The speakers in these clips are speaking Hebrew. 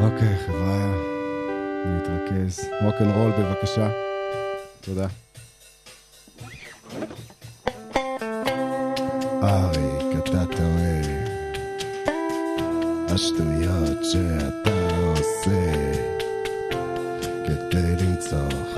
אוקיי, חבריא, נתרכז. רוקנרול בבקשה. תודה. אריק, אתה טועה. השטויות שאתה עושה כדי למצוא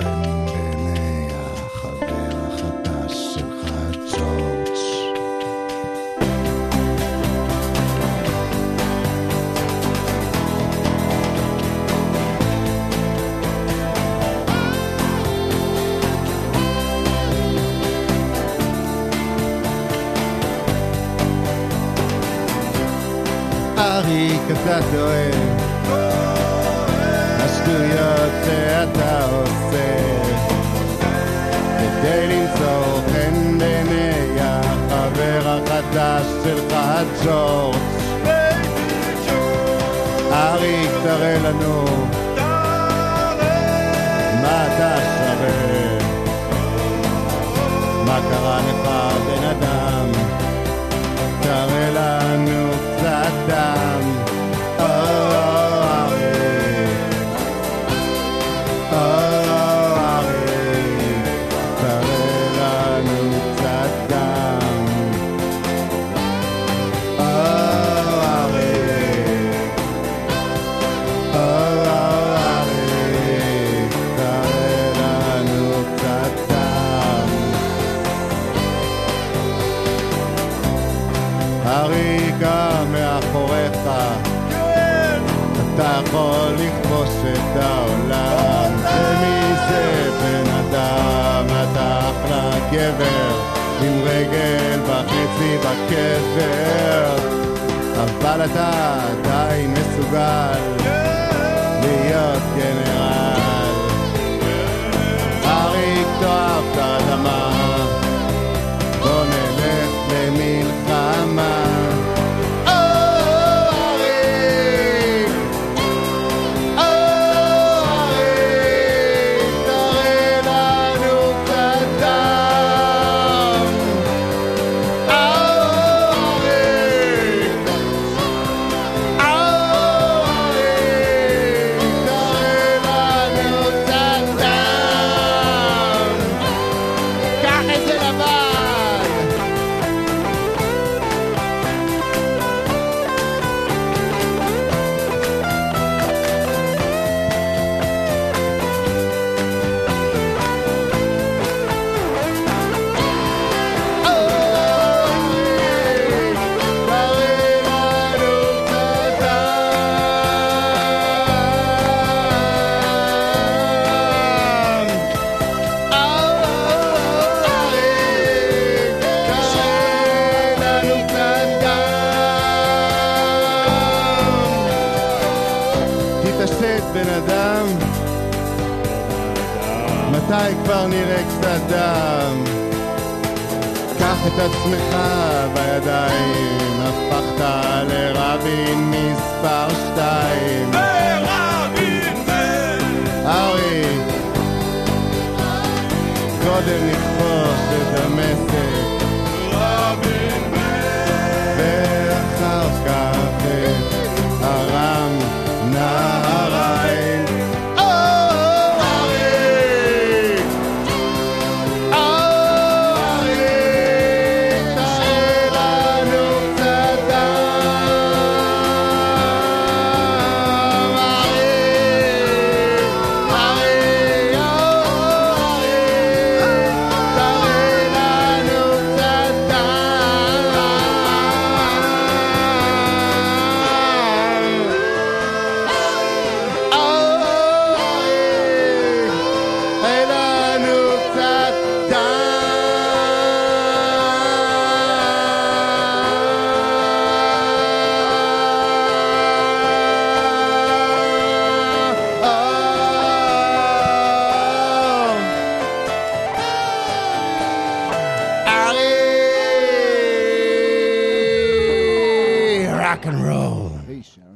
אריק, אתה טועה. השטויות שאתה עושה כדי למצוא חן בעיני החבר החדש שלך, ג'ורג'. אריק, תראה לנו מה אתה שווה. מה קרה לך, הריקה מאחוריך, אתה יכול לכבוש את העולם. ומי זה בן אדם? אתה אחלה גבר, עם רגל וחצי בקבר. אבל אתה עדיין מסוגל להיות גנרל. באמת בן אדם? מתי כבר נראה קצת דם? קח את עצמך בידיים, הפכת לרבין מספר שתיים. ורבין זה! ארי! קודם נכבוד rock and roll.